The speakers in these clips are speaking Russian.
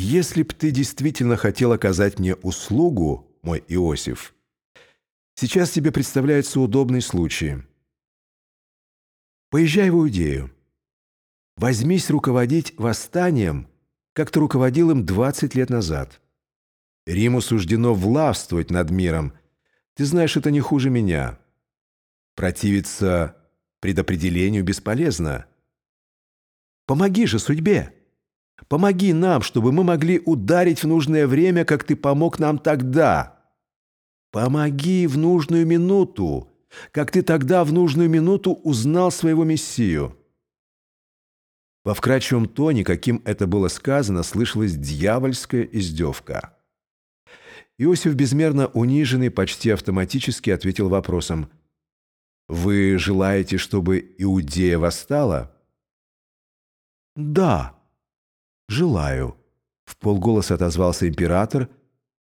Если б ты действительно хотел оказать мне услугу, мой Иосиф, сейчас тебе представляется удобный случай. Поезжай в Иудею. Возьмись руководить восстанием, как ты руководил им 20 лет назад. Риму суждено властвовать над миром. Ты знаешь, это не хуже меня. Противиться предопределению бесполезно. Помоги же судьбе. Помоги нам, чтобы мы могли ударить в нужное время, как ты помог нам тогда. Помоги в нужную минуту, как ты тогда в нужную минуту узнал своего Мессию». Во вкрадчивом тоне, каким это было сказано, слышалась дьявольская издевка. Иосиф, безмерно униженный, почти автоматически ответил вопросом. «Вы желаете, чтобы Иудея восстала?» «Да», «Желаю», — в полголоса отозвался император,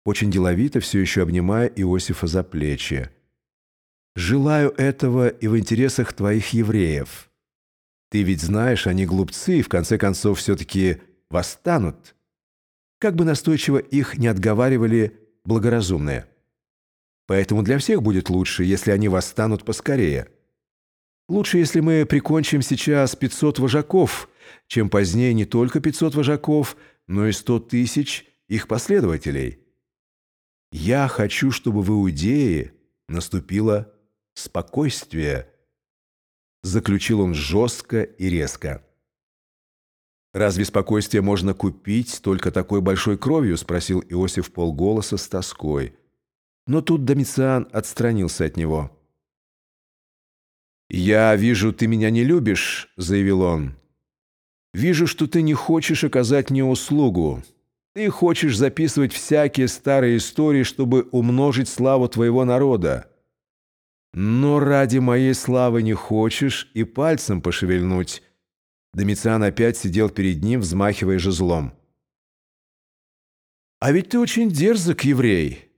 очень деловито, все еще обнимая Иосифа за плечи. «Желаю этого и в интересах твоих евреев. Ты ведь знаешь, они глупцы и в конце концов все-таки восстанут. Как бы настойчиво их не отговаривали благоразумные. Поэтому для всех будет лучше, если они восстанут поскорее». Лучше, если мы прикончим сейчас 500 вожаков, чем позднее не только 500 вожаков, но и 100 тысяч их последователей. Я хочу, чтобы в Иудее наступило спокойствие, заключил он жестко и резко. «Разве спокойствие можно купить только такой большой кровью?» – спросил Иосиф полголоса с тоской. Но тут Домициан отстранился от него. «Я вижу, ты меня не любишь», — заявил он. «Вижу, что ты не хочешь оказать мне услугу. Ты хочешь записывать всякие старые истории, чтобы умножить славу твоего народа. Но ради моей славы не хочешь и пальцем пошевельнуть». Домициан опять сидел перед ним, взмахивая жезлом. «А ведь ты очень дерзок, еврей.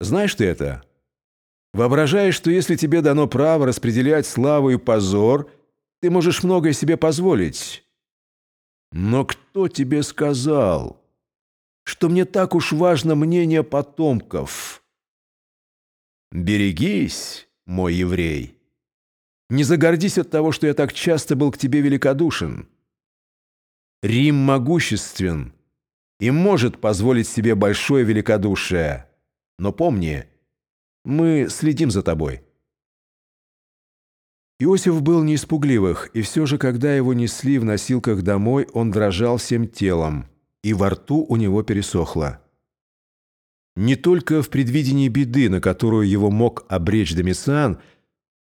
Знаешь ты это?» Воображаешь, что если тебе дано право распределять славу и позор, ты можешь многое себе позволить. Но кто тебе сказал, что мне так уж важно мнение потомков? Берегись, мой еврей. Не загордись от того, что я так часто был к тебе великодушен. Рим могуществен и может позволить себе большое великодушие. Но помни, мы следим за тобой». Иосиф был не испугливых, и все же, когда его несли в носилках домой, он дрожал всем телом, и во рту у него пересохло. Не только в предвидении беды, на которую его мог обречь Домициан,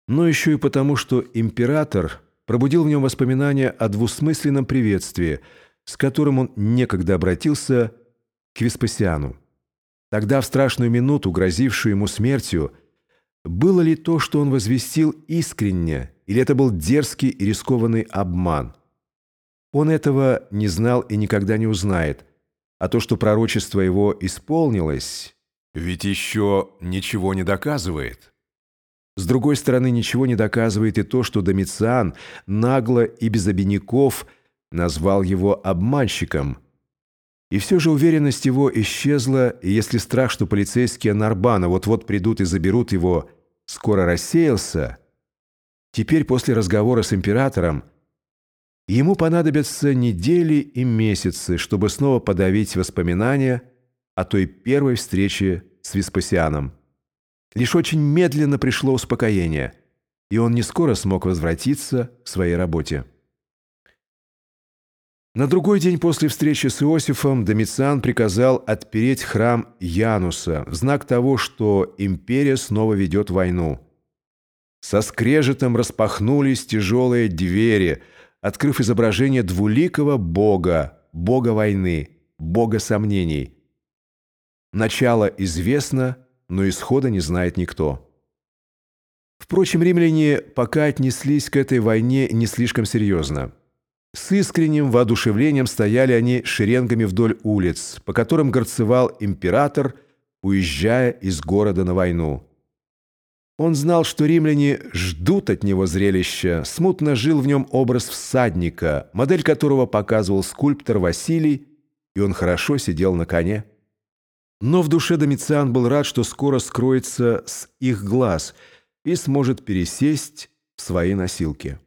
но еще и потому, что император пробудил в нем воспоминания о двусмысленном приветствии, с которым он некогда обратился к Веспасиану. Тогда, в страшную минуту, грозившую ему смертью, было ли то, что он возвестил, искренне, или это был дерзкий и рискованный обман? Он этого не знал и никогда не узнает, а то, что пророчество его исполнилось, ведь еще ничего не доказывает. С другой стороны, ничего не доказывает и то, что Домициан нагло и без обиняков назвал его обманщиком – и все же уверенность его исчезла, и если страх, что полицейские Нарбана вот-вот придут и заберут его, скоро рассеялся, теперь после разговора с императором ему понадобятся недели и месяцы, чтобы снова подавить воспоминания о той первой встрече с Веспасианом. Лишь очень медленно пришло успокоение, и он не скоро смог возвратиться к своей работе. На другой день после встречи с Иосифом Домициан приказал отпереть храм Януса в знак того, что империя снова ведет войну. Со скрежетом распахнулись тяжелые двери, открыв изображение двуликого бога, бога войны, бога сомнений. Начало известно, но исхода не знает никто. Впрочем, римляне пока отнеслись к этой войне не слишком серьезно. С искренним воодушевлением стояли они шеренгами вдоль улиц, по которым горцевал император, уезжая из города на войну. Он знал, что римляне ждут от него зрелища, смутно жил в нем образ всадника, модель которого показывал скульптор Василий, и он хорошо сидел на коне. Но в душе Домициан был рад, что скоро скроется с их глаз и сможет пересесть в свои носилки.